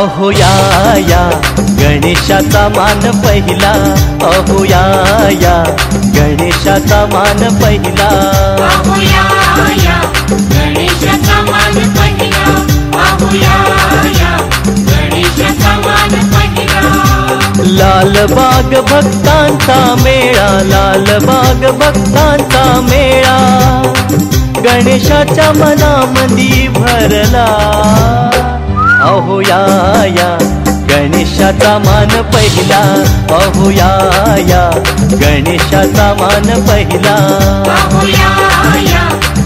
अहो या या. गणेशाचा मान पहिला. अहो या या. गणेशाचा मान पहिला. गणेशाचा मान पहिला. पाहूया या गणेशाचा मान पहिला. लालबाग भक्तांचा मेळा. लालबाग भक्तांचा मेळा. गणेशाच्या मनामंदी भरला. अहो या गणेशाचा मान पहिला. अहो या गणेशाचा मान पहिला. पाहूया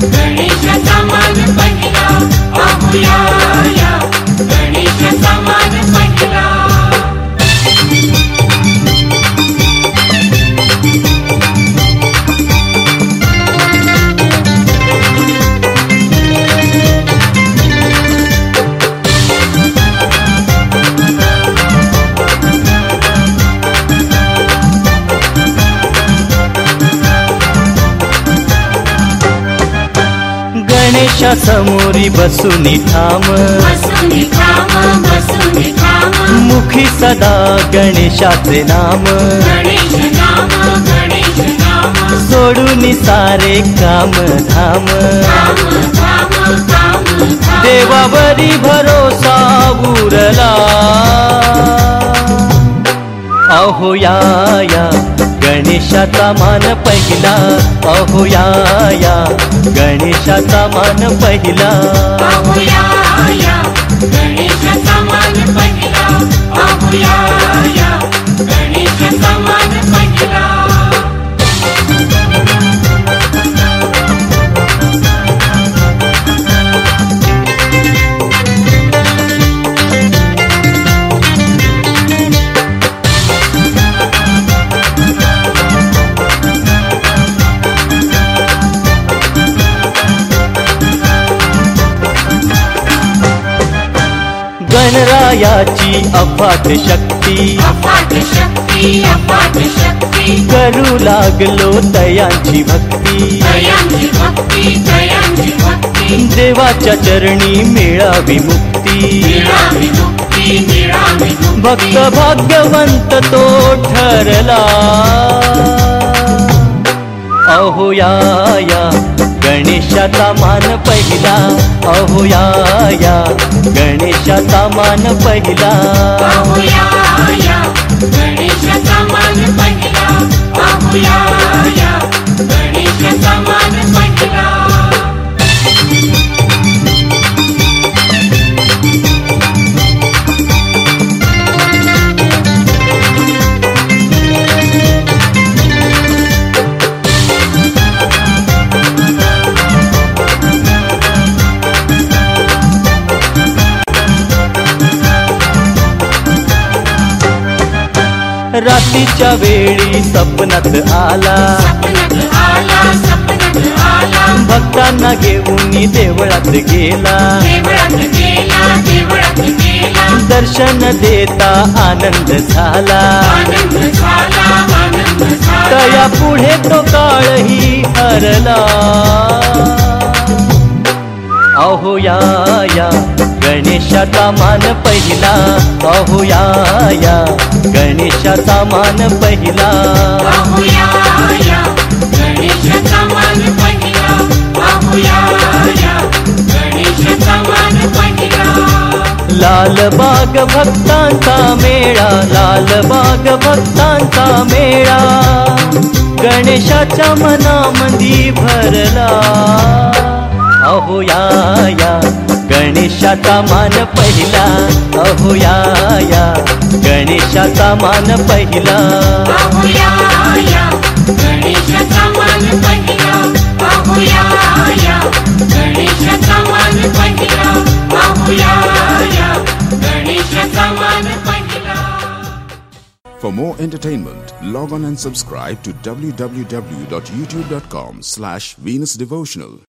गणेशाचा मान पहिला. गणेशा समोरी बसून थांब मुखी सदा गणेशाचे नाम. गणेश नाम गणेश नाम. सोडून सारे काम धाम. देवावरी भरोसा उरला. अहो या या. गणेशाचा मान पहिला अहो या. गणेशाचा मान पहिला. पाहूया गणेशाचा मान पहिला गणरायाची अफाट शक्ती. अफाट शक्ती अफाट शक्ती. करू लागलो दयांची भक्ती. दयांची भक्ती दयांची भक्ती. देवाच्या चरणी मिळावी मुक्ती. मिळावी मुक्ती मिळावी मुक्ती. भक्त भाग्यवंत तो ठरला. अहो या गणेशाचा मान पहिला. अहो या गणेशाचा मान पहिला. रात्रीच्या वेळी सपनात आला. भक्तांना घेऊन देवळात गेला. दर्शन देता आनंद झाला. तया पुढे तो काळही हरला. अहो या या. गणेशाचा मान पहिला पाहूया या. गणेशाचा मान पहिला. लालबाग भक्तांचा मेळा लालबाग भक्तांचा मेळा. गणेशाच्या मनामंदी भरला. अहो या. गणेशाचा मान पहिला अहो या या गणेशाचा मान पहिला पाहूया या गणेशाचा मान पहिला पाहूया या गणेशाचा मान पहिला पाहूया या गणेशाचा मान पहिला For more entertainment, log on and subscribe to www.youtube.com slash Venus Devotional.